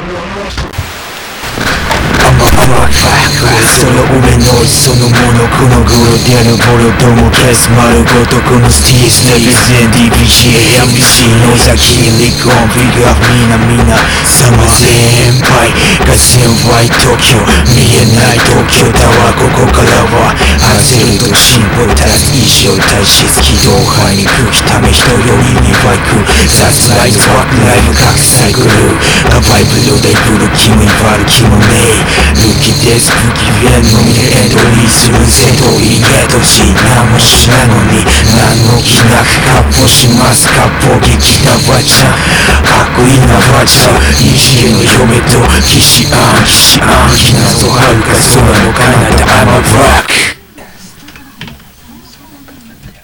その俺のそのものこの頃であるボロども消す丸ごとこのスティースレビゼン DPGA MC 野崎リコンフィギュアみなみなサマ先輩が先輩東京見えない東京タワーここからは焦ると進歩たらす一生大切軌道範囲空気ため人よりにバイク雑ライトワークライブ各サイクルがバイブル気も威張る気もねえルキです。不機嫌のみでエントリーす。るぜと言えとし何もしないのに何の気なくかっ歩します。かっ歩撃なばちゃんかっこいいなばちゃん異次元の嫁と騎士アン騎士アン気なぞはるか空の彼方 I'm a bride